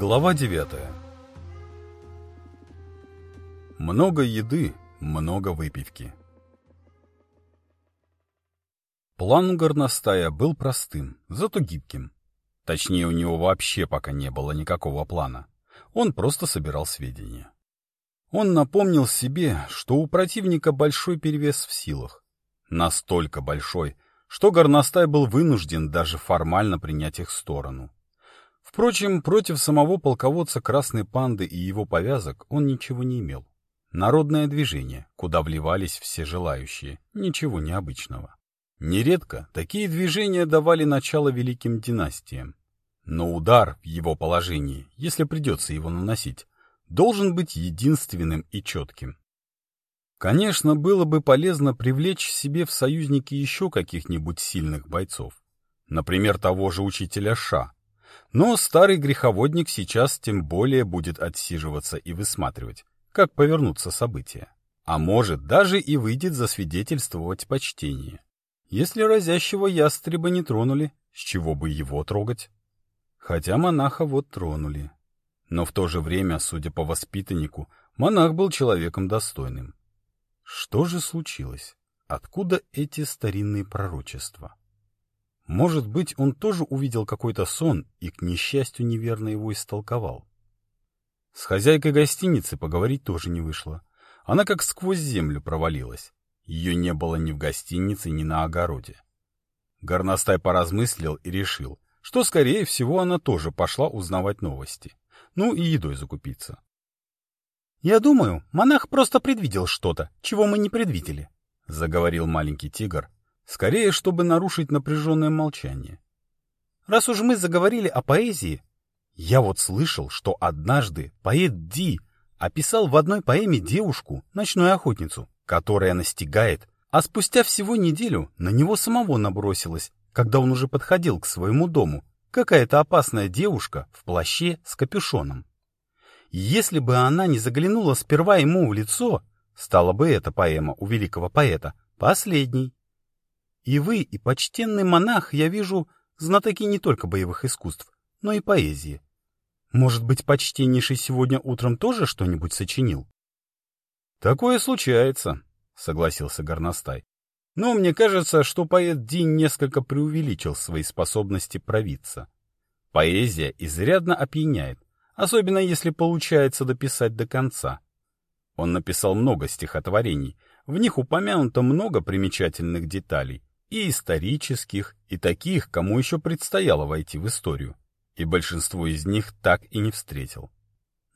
Глава 9 Много еды, много выпивки. План горностая был простым, зато гибким. Точнее, у него вообще пока не было никакого плана. Он просто собирал сведения. Он напомнил себе, что у противника большой перевес в силах. Настолько большой, что горностай был вынужден даже формально принять их сторону. Впрочем, против самого полководца Красной Панды и его повязок он ничего не имел. Народное движение, куда вливались все желающие, ничего необычного. Нередко такие движения давали начало великим династиям. Но удар в его положении, если придется его наносить, должен быть единственным и четким. Конечно, было бы полезно привлечь себе в союзники еще каких-нибудь сильных бойцов. Например, того же учителя Ша, но старый греховодник сейчас тем более будет отсиживаться и высматривать, как повернутся события. А может, даже и выйдет засвидетельствовать почтение. Если разящего ястреба не тронули, с чего бы его трогать? Хотя монаха вот тронули. Но в то же время, судя по воспитаннику, монах был человеком достойным. Что же случилось? Откуда эти старинные пророчества? Может быть, он тоже увидел какой-то сон и, к несчастью, неверно его истолковал. С хозяйкой гостиницы поговорить тоже не вышло. Она как сквозь землю провалилась. Ее не было ни в гостинице, ни на огороде. Горностай поразмыслил и решил, что, скорее всего, она тоже пошла узнавать новости. Ну и едой закупиться. «Я думаю, монах просто предвидел что-то, чего мы не предвидели», — заговорил маленький тигр, Скорее, чтобы нарушить напряженное молчание. Раз уж мы заговорили о поэзии, я вот слышал, что однажды поэт Ди описал в одной поэме девушку, ночную охотницу, которая настигает, а спустя всего неделю на него самого набросилась, когда он уже подходил к своему дому, какая-то опасная девушка в плаще с капюшоном. Если бы она не заглянула сперва ему в лицо, стала бы эта поэма у великого поэта последней. И вы, и почтенный монах, я вижу, знатоки не только боевых искусств, но и поэзии. Может быть, почтеннейший сегодня утром тоже что-нибудь сочинил? — Такое случается, — согласился Горностай. Но мне кажется, что поэт Дин несколько преувеличил свои способности провидца. Поэзия изрядно опьяняет, особенно если получается дописать до конца. Он написал много стихотворений, в них упомянуто много примечательных деталей, и исторических, и таких, кому еще предстояло войти в историю, и большинство из них так и не встретил.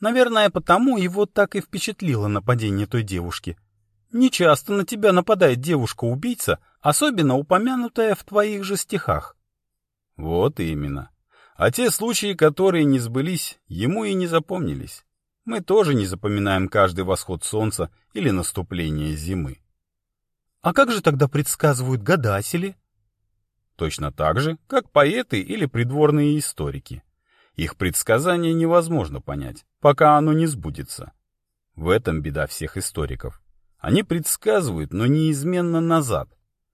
Наверное, потому его так и впечатлило нападение той девушки. Нечасто на тебя нападает девушка-убийца, особенно упомянутая в твоих же стихах. Вот именно. А те случаи, которые не сбылись, ему и не запомнились. Мы тоже не запоминаем каждый восход солнца или наступление зимы. А как же тогда предсказывают гадатели? Точно так же, как поэты или придворные историки. Их предсказания невозможно понять, пока оно не сбудется. В этом беда всех историков. Они предсказывают, но неизменно назад.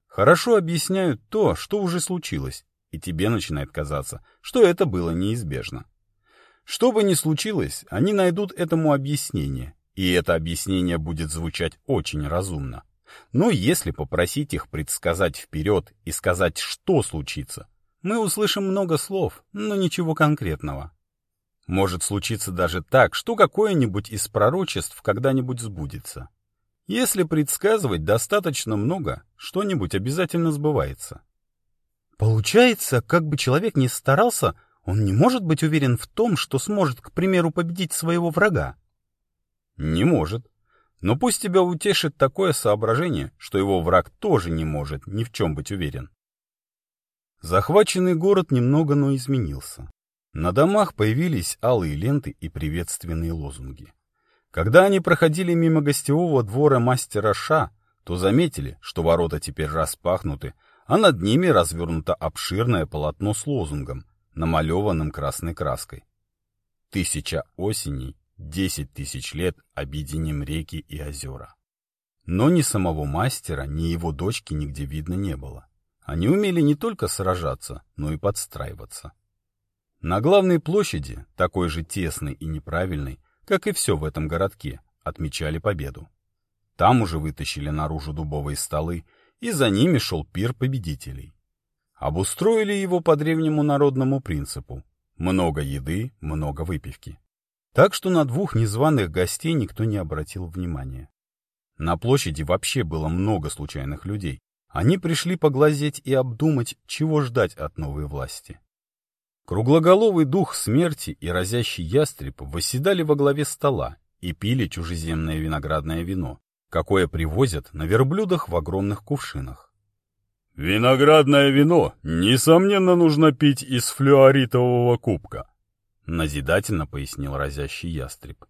Хорошо объясняют то, что уже случилось, и тебе начинает казаться, что это было неизбежно. Что бы ни случилось, они найдут этому объяснение, и это объяснение будет звучать очень разумно. Но если попросить их предсказать вперед и сказать, что случится, мы услышим много слов, но ничего конкретного. Может случиться даже так, что какое-нибудь из пророчеств когда-нибудь сбудется. Если предсказывать достаточно много, что-нибудь обязательно сбывается. Получается, как бы человек ни старался, он не может быть уверен в том, что сможет, к примеру, победить своего врага. Не может. Но пусть тебя утешит такое соображение, что его враг тоже не может ни в чем быть уверен. Захваченный город немного, но изменился. На домах появились алые ленты и приветственные лозунги. Когда они проходили мимо гостевого двора мастера Ша, то заметили, что ворота теперь распахнуты, а над ними развернуто обширное полотно с лозунгом, намалеванным красной краской. Тысяча осеней Десять тысяч лет объединим реки и озера. Но ни самого мастера, ни его дочки нигде видно не было. Они умели не только сражаться, но и подстраиваться. На главной площади, такой же тесной и неправильной, как и все в этом городке, отмечали победу. Там уже вытащили наружу дубовые столы, и за ними шел пир победителей. Обустроили его по древнему народному принципу. Много еды, много выпивки. Так что на двух незваных гостей никто не обратил внимания. На площади вообще было много случайных людей. Они пришли поглазеть и обдумать, чего ждать от новой власти. Круглоголовый дух смерти и разящий ястреб восседали во главе стола и пили чужеземное виноградное вино, какое привозят на верблюдах в огромных кувшинах. «Виноградное вино, несомненно, нужно пить из флюоритового кубка», назидательно пояснил разящий ястреб.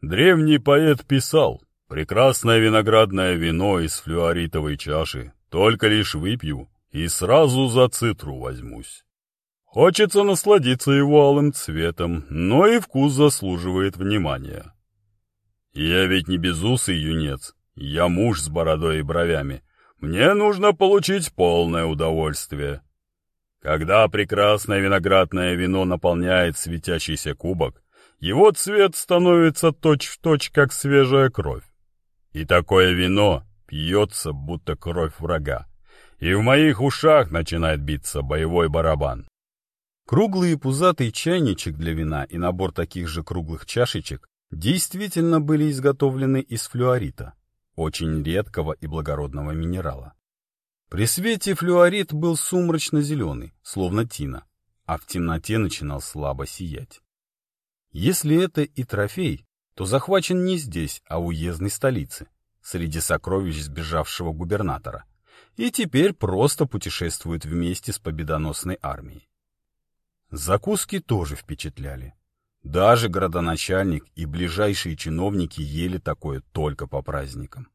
Древний поэт писал, «Прекрасное виноградное вино из флюоритовой чаши, только лишь выпью и сразу за цитру возьмусь». Хочется насладиться его алым цветом, но и вкус заслуживает внимания. Я ведь не безусый юнец, я муж с бородой и бровями. Мне нужно получить полное удовольствие. Когда прекрасное виноградное вино наполняет светящийся кубок, его цвет становится точь-в-точь, точь, как свежая кровь. И такое вино пьется, будто кровь врага. И в моих ушах начинает биться боевой барабан. Круглый и пузатый чайничек для вина и набор таких же круглых чашечек действительно были изготовлены из флюорита, очень редкого и благородного минерала. При свете флюорит был сумрачно-зеленый, словно тина, а в темноте начинал слабо сиять. Если это и трофей, то захвачен не здесь, а уездной столице, среди сокровищ сбежавшего губернатора, и теперь просто путешествует вместе с победоносной армией. Закуски тоже впечатляли. Даже городоначальник и ближайшие чиновники ели такое только по праздникам.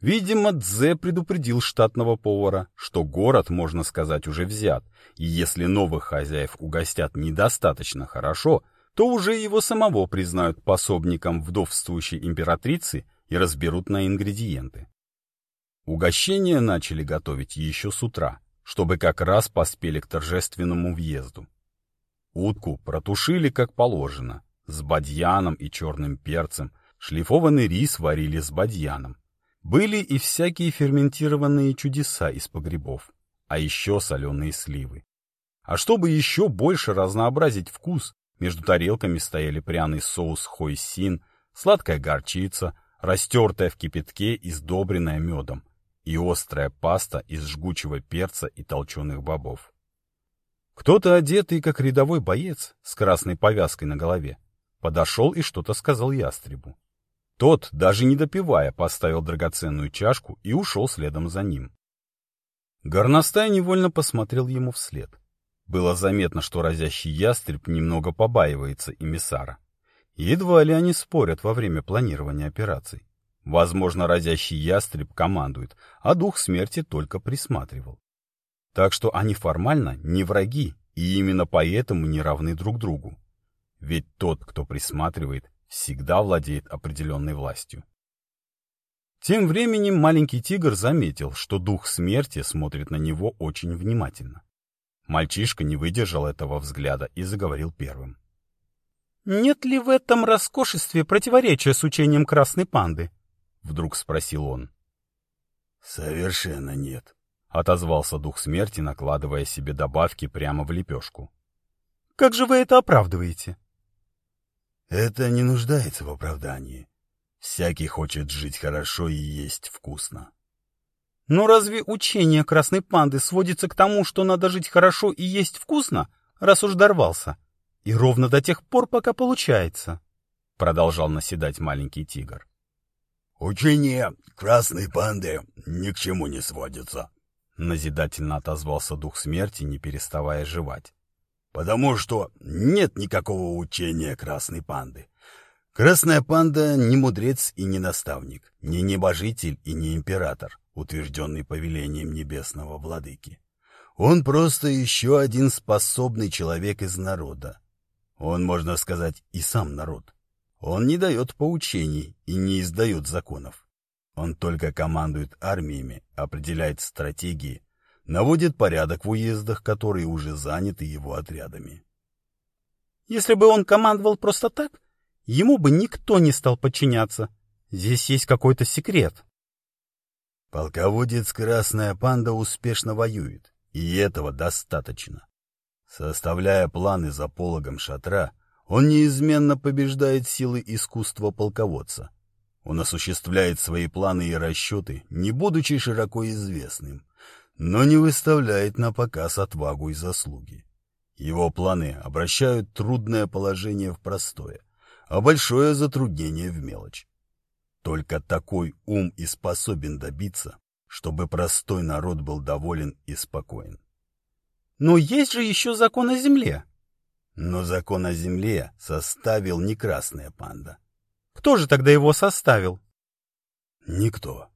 Видимо, Дзе предупредил штатного повара, что город, можно сказать, уже взят, и если новых хозяев угостят недостаточно хорошо, то уже его самого признают пособником вдовствующей императрицы и разберут на ингредиенты. Угощения начали готовить еще с утра, чтобы как раз поспели к торжественному въезду. Утку протушили как положено, с бадьяном и черным перцем, шлифованный рис варили с бадьяном. Были и всякие ферментированные чудеса из погребов, а еще соленые сливы. А чтобы еще больше разнообразить вкус, между тарелками стояли пряный соус хойсин, сладкая горчица, растертая в кипятке и сдобренная медом, и острая паста из жгучего перца и толченых бобов. Кто-то, одетый как рядовой боец, с красной повязкой на голове, подошел и что-то сказал ястребу. Тот, даже не допивая, поставил драгоценную чашку и ушел следом за ним. Горностай невольно посмотрел ему вслед. Было заметно, что разящий ястреб немного побаивается эмиссара. Едва ли они спорят во время планирования операций. Возможно, разящий ястреб командует, а дух смерти только присматривал. Так что они формально не враги и именно поэтому не равны друг другу. Ведь тот, кто присматривает, всегда владеет определенной властью. Тем временем маленький тигр заметил, что дух смерти смотрит на него очень внимательно. Мальчишка не выдержал этого взгляда и заговорил первым. «Нет ли в этом роскошестве противоречия с учением красной панды?» — вдруг спросил он. «Совершенно нет», — отозвался дух смерти, накладывая себе добавки прямо в лепешку. «Как же вы это оправдываете?» «Это не нуждается в оправдании. Всякий хочет жить хорошо и есть вкусно». «Но разве учение красной панды сводится к тому, что надо жить хорошо и есть вкусно, раз уж дорвался? И ровно до тех пор, пока получается?» Продолжал наседать маленький тигр. «Учение красной панды ни к чему не сводится», Назидательно отозвался дух смерти, не переставая жевать. «Потому что нет никакого учения красной панды. Красная панда не мудрец и не наставник, не небожитель и не император, утвержденный повелением небесного владыки. Он просто еще один способный человек из народа. Он, можно сказать, и сам народ. Он не дает поучений и не издает законов. Он только командует армиями, определяет стратегии, наводит порядок в уездах, которые уже заняты его отрядами. Если бы он командовал просто так, ему бы никто не стал подчиняться. Здесь есть какой-то секрет. Полководец Красная Панда успешно воюет, и этого достаточно. Составляя планы за пологом шатра, он неизменно побеждает силы искусства полководца. Он осуществляет свои планы и расчеты, не будучи широко известным, но не выставляет на показ отвагу и заслуги. Его планы обращают трудное положение в простое, а большое затруднение в мелочь. Только такой ум и способен добиться, чтобы простой народ был доволен и спокоен. Но есть же еще закон о земле. Но закон о земле составил не красная панда. Кто же тогда его составил? Никто.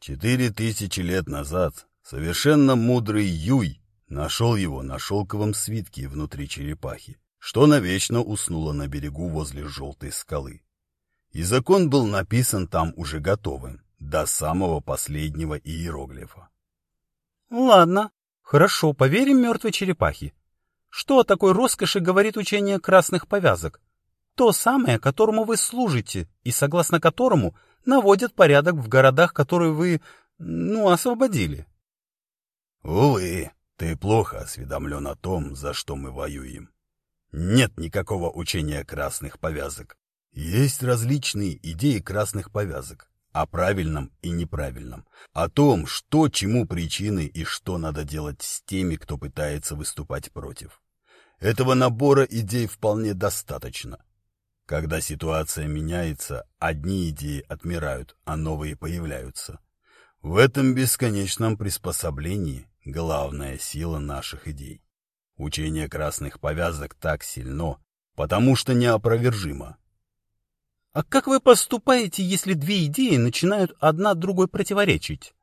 Четыре тысячи лет назад совершенно мудрый Юй нашел его на шелковом свитке внутри черепахи, что навечно уснуло на берегу возле желтой скалы и закон был написан там уже готовым, до самого последнего иероглифа. Ладно, хорошо, поверим мертвой черепахе. Что о такой роскоши говорит учение красных повязок? То самое, которому вы служите, и согласно которому наводят порядок в городах, которые вы, ну, освободили. Увы, ты плохо осведомлен о том, за что мы воюем. Нет никакого учения красных повязок. Есть различные идеи красных повязок о правильном и неправильном, о том, что чему причины и что надо делать с теми, кто пытается выступать против. Этого набора идей вполне достаточно. Когда ситуация меняется, одни идеи отмирают, а новые появляются. В этом бесконечном приспособлении главная сила наших идей. Учение красных повязок так сильно, потому что неопровержимо. А как вы поступаете, если две идеи начинают одна другой противоречить?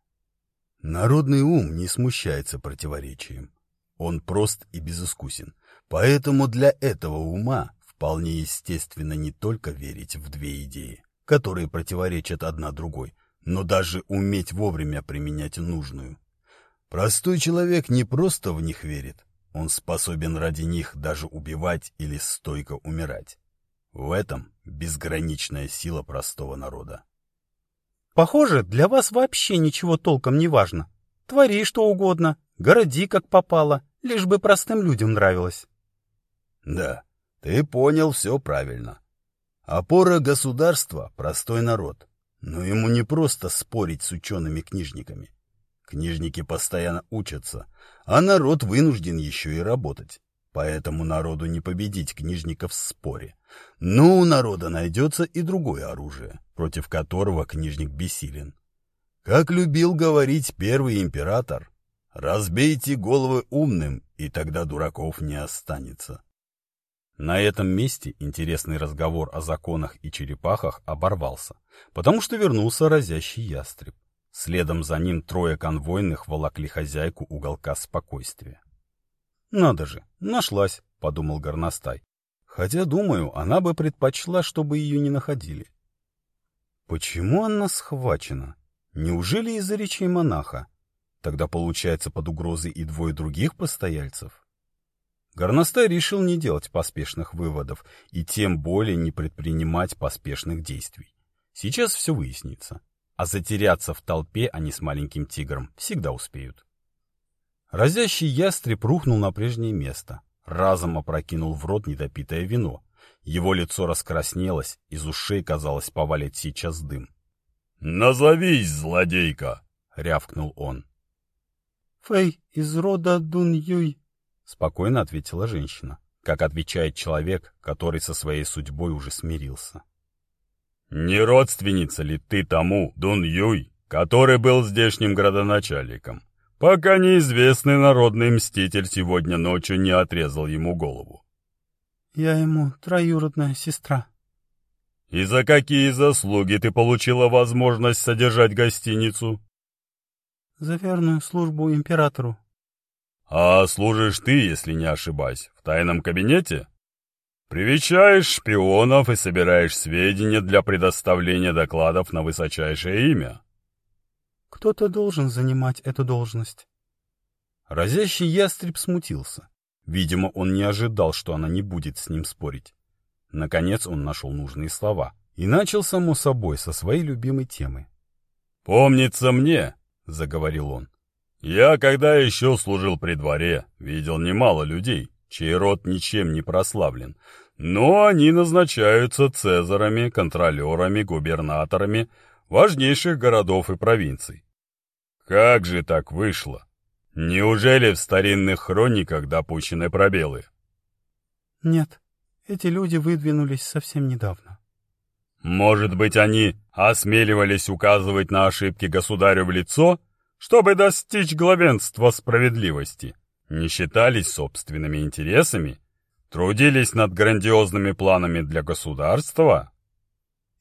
Народный ум не смущается противоречием. Он прост и безыскусен. Поэтому для этого ума вполне естественно не только верить в две идеи, которые противоречат одна другой, но даже уметь вовремя применять нужную. Простой человек не просто в них верит, он способен ради них даже убивать или стойко умирать. В этом безграничная сила простого народа. Похоже, для вас вообще ничего толком не важно. Твори что угодно, городи как попало, лишь бы простым людям нравилось. Да, ты понял все правильно. Опора государства — простой народ. Но ему не просто спорить с учеными-книжниками. Книжники постоянно учатся, а народ вынужден еще и работать. Поэтому народу не победить книжников в споре. Но у народа найдется и другое оружие, против которого книжник бессилен. Как любил говорить первый император, разбейте головы умным, и тогда дураков не останется. На этом месте интересный разговор о законах и черепахах оборвался, потому что вернулся разящий ястреб. Следом за ним трое конвойных волокли хозяйку уголка спокойствия. «Надо же, нашлась», — подумал горностай. «Хотя, думаю, она бы предпочла, чтобы ее не находили». «Почему она схвачена? Неужели из-за речей монаха? Тогда, получается, под угрозой и двое других постояльцев?» Горностай решил не делать поспешных выводов и тем более не предпринимать поспешных действий. Сейчас все выяснится. А затеряться в толпе они с маленьким тигром всегда успеют. Разящий ястреб рухнул на прежнее место, разом опрокинул в рот недопитое вино. Его лицо раскраснелось, из ушей, казалось, повалит сейчас дым. «Назовись, злодейка!» — рявкнул он. «Фэй из рода Дун-Юй», — спокойно ответила женщина, как отвечает человек, который со своей судьбой уже смирился. «Не родственница ли ты тому Дун-Юй, который был здешним градоначальником?» пока неизвестный народный мститель сегодня ночью не отрезал ему голову. Я ему троюродная сестра. И за какие заслуги ты получила возможность содержать гостиницу? За верную службу императору. А служишь ты, если не ошибаюсь, в тайном кабинете? Привечаешь шпионов и собираешь сведения для предоставления докладов на высочайшее имя. Кто-то должен занимать эту должность. Разящий ястреб смутился. Видимо, он не ожидал, что она не будет с ним спорить. Наконец он нашел нужные слова и начал, само собой, со своей любимой темы. «Помнится мне», — заговорил он, — «я, когда еще служил при дворе, видел немало людей, чей род ничем не прославлен, но они назначаются цезарами, контролерами, губернаторами важнейших городов и провинций. Как же так вышло? Неужели в старинных хрониках допущены пробелы? Нет, эти люди выдвинулись совсем недавно. Может быть, они осмеливались указывать на ошибки государю в лицо, чтобы достичь главенства справедливости, не считались собственными интересами, трудились над грандиозными планами для государства?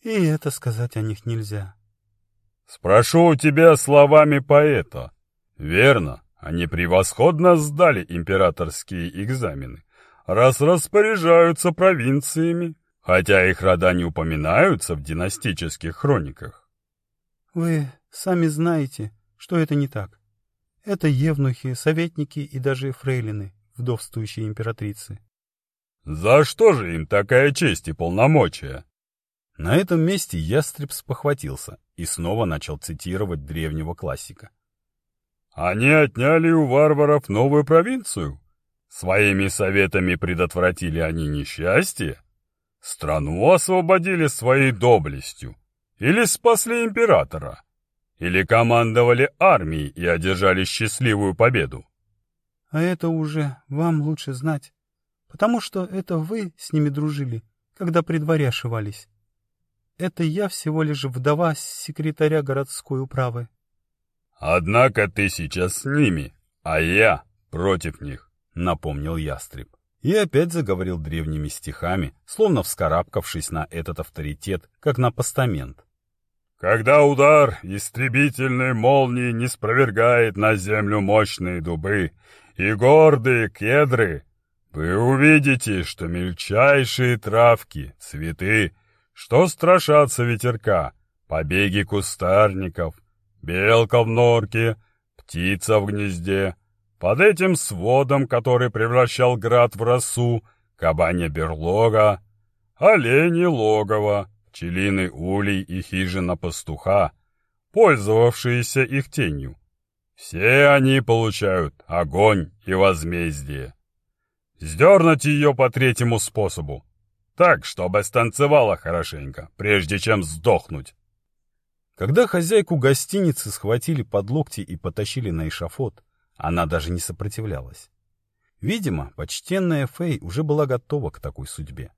И это сказать о них нельзя. Спрошу у тебя словами поэта. Верно, они превосходно сдали императорские экзамены, раз распоряжаются провинциями, хотя их рода не упоминаются в династических хрониках. Вы сами знаете, что это не так. Это евнухи, советники и даже фрейлины, вдовствующие императрицы. За что же им такая честь и полномочия? На этом месте ястреб спохватился и снова начал цитировать древнего классика. Они отняли у варваров новую провинцию. Своими советами предотвратили они несчастье. Страну освободили своей доблестью. Или спасли императора. Или командовали армией и одержали счастливую победу. А это уже вам лучше знать, потому что это вы с ними дружили, когда при дворе ошивались. Это я всего лишь вдова секретаря городской управы. Однако ты сейчас с ними, а я против них, напомнил ястреб. И опять заговорил древними стихами, словно вскарабкавшись на этот авторитет, как на постамент. Когда удар истребительной молнии не спровергает на землю мощные дубы и гордые кедры, вы увидите, что мельчайшие травки, цветы — что страшатся ветерка, побеги кустарников, белка в норке, птица в гнезде. Под этим сводом, который превращал град в росу, кабанья берлога, олени логово, пчелиный улей и хижина пастуха, пользовавшиеся их тенью. Все они получают огонь и возмездие. Сдернуть ее по третьему способу, так, чтобы станцевала хорошенько, прежде чем сдохнуть. Когда хозяйку гостиницы схватили под локти и потащили на эшафот, она даже не сопротивлялась. Видимо, почтенная Фэй уже была готова к такой судьбе.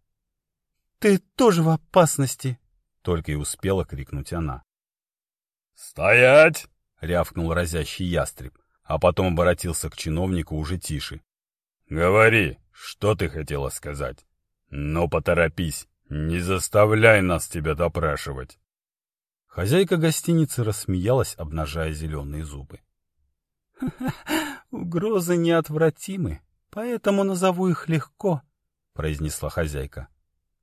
«Ты тоже в опасности!» — только и успела крикнуть она. «Стоять!» — рявкнул разящий ястреб, а потом обратился к чиновнику уже тише. «Говори, что ты хотела сказать?» Но поторопись, не заставляй нас тебя допрашивать. Хозяйка гостиницы рассмеялась, обнажая зеленые зубы. — Угрозы неотвратимы, поэтому назову их легко, — произнесла хозяйка. —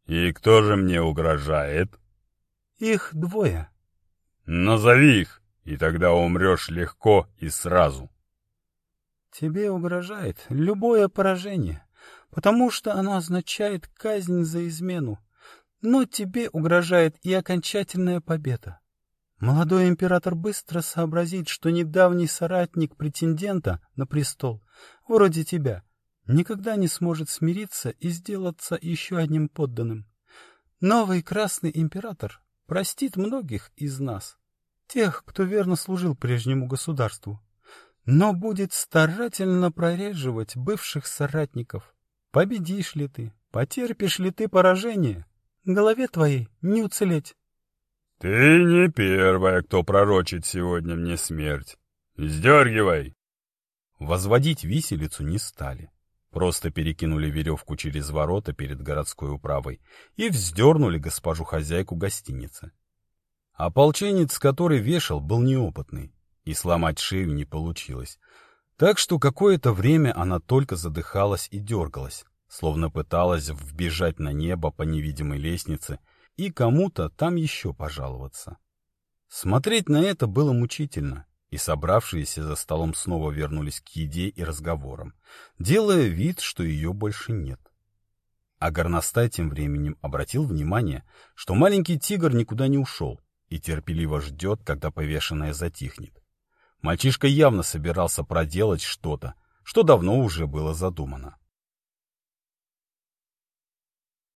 И кто же мне угрожает? — Их двое. — Назови их, и тогда умрешь легко и сразу. — Тебе угрожает любое поражение, потому что оно означает казнь за измену. Но тебе угрожает и окончательная победа. Молодой император быстро сообразит, что недавний соратник претендента на престол, вроде тебя, никогда не сможет смириться и сделаться еще одним подданным. Новый красный император простит многих из нас, тех, кто верно служил прежнему государству, но будет старательно прореживать бывших соратников, Победишь ли ты, потерпишь ли ты поражение, голове твоей не уцелеть. — Ты не первая, кто пророчит сегодня мне смерть. Сдергивай! Возводить виселицу не стали. Просто перекинули веревку через ворота перед городской управой и вздернули госпожу хозяйку гостиницы. Ополченец, который вешал, был неопытный, и сломать шею не получилось, так что какое-то время она только задыхалась и дергалась, словно пыталась вбежать на небо по невидимой лестнице и кому-то там еще пожаловаться. Смотреть на это было мучительно, и собравшиеся за столом снова вернулись к еде и разговорам, делая вид, что ее больше нет. А горностай тем временем обратил внимание, что маленький тигр никуда не ушел и терпеливо ждет, когда повешенная затихнет. Мальчишка явно собирался проделать что-то, что давно уже было задумано.